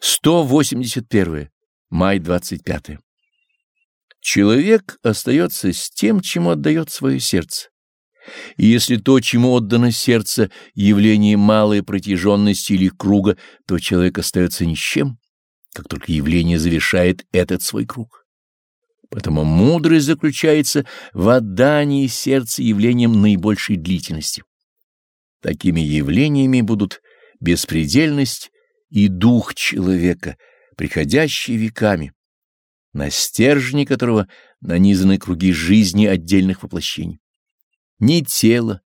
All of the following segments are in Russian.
181. Май 25. Человек остается с тем, чему отдает свое сердце. И если то, чему отдано сердце, явление малой протяженности или круга, то человек остается ни с чем, как только явление завершает этот свой круг. Поэтому мудрость заключается в отдании сердца явлениям наибольшей длительности. Такими явлениями будут беспредельность и дух человека, приходящий веками, на стержне которого нанизаны круги жизни отдельных воплощений. Ни тело,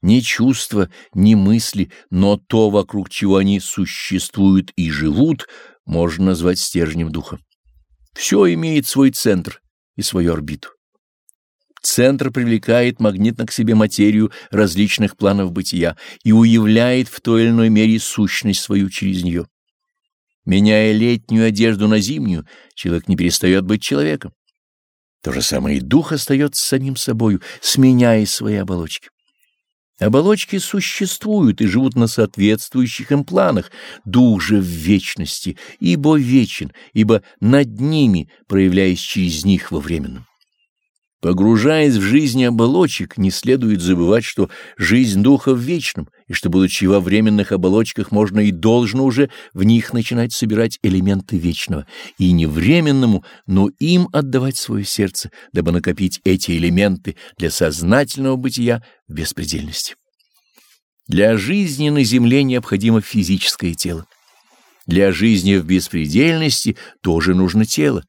ни чувства, ни мысли, но то, вокруг чего они существуют и живут, можно назвать стержнем духа. Все имеет свой центр и свою орбиту. Центр привлекает магнитно к себе материю различных планов бытия и уявляет в той или иной мере сущность свою через нее. Меняя летнюю одежду на зимнюю, человек не перестает быть человеком. То же самое и дух остается самим собою, сменяя свои оболочки. Оболочки существуют и живут на соответствующих им планах, дух же в вечности, ибо вечен, ибо над ними, проявляясь через них во временном. Погружаясь в жизнь оболочек, не следует забывать, что жизнь духа в вечном, и что, будучи во временных оболочках, можно и должно уже в них начинать собирать элементы вечного, и не временному, но им отдавать свое сердце, дабы накопить эти элементы для сознательного бытия в беспредельности. Для жизни на земле необходимо физическое тело. Для жизни в беспредельности тоже нужно тело.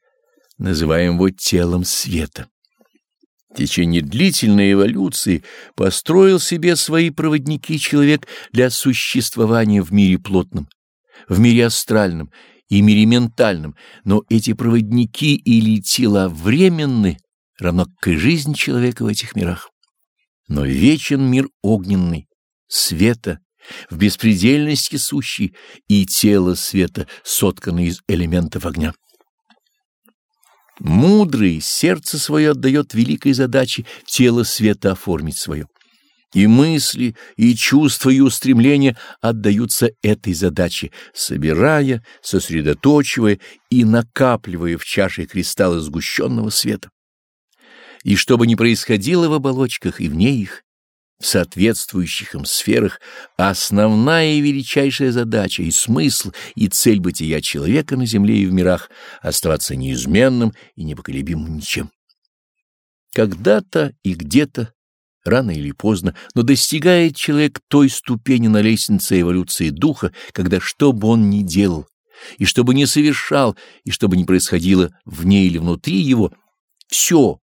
Называем его телом света. В течение длительной эволюции построил себе свои проводники человек для существования в мире плотном, в мире астральном и мире ментальном, но эти проводники или тела временны, равно как и жизнь человека в этих мирах. Но вечен мир огненный, света, в беспредельности сущий, и тело света, сотканное из элементов огня. Мудрый сердце свое отдает великой задаче тело света оформить свое. И мысли, и чувства, и устремления отдаются этой задаче, собирая, сосредоточивая и накапливая в чаше кристаллы сгущенного света. И что бы ни происходило в оболочках и вне их, в соответствующих им сферах основная и величайшая задача и смысл и цель бытия человека на земле и в мирах оставаться неизменным и непоколебимым ничем. Когда-то и где-то, рано или поздно, но достигает человек той ступени на лестнице эволюции духа, когда что бы он ни делал, и что бы ни совершал, и что бы ни происходило вне или внутри его, все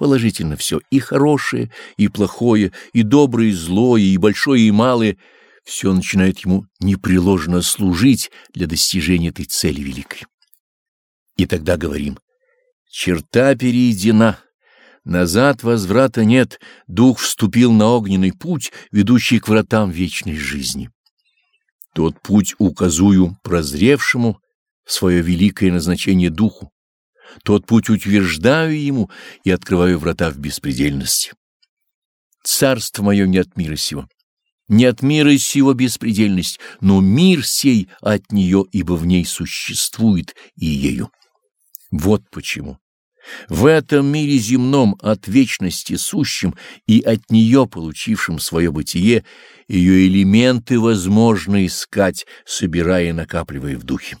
Положительно все, и хорошее, и плохое, и доброе, и злое, и большое, и малое, все начинает ему непреложно служить для достижения этой цели великой. И тогда говорим, черта перейдена, назад возврата нет, дух вступил на огненный путь, ведущий к вратам вечной жизни. Тот путь указую прозревшему свое великое назначение духу, тот путь утверждаю ему и открываю врата в беспредельности. Царство мое не от мира сего, не от мира сего беспредельность, но мир сей от нее, ибо в ней существует и ею. Вот почему. В этом мире земном от вечности сущим и от нее получившим свое бытие, ее элементы возможно искать, собирая и накапливая в духе.